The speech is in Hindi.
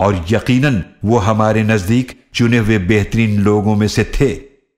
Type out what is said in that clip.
और यकीनन वो हमारे नज़दीक चुने हुए बेहतरीन लोगों में से थे।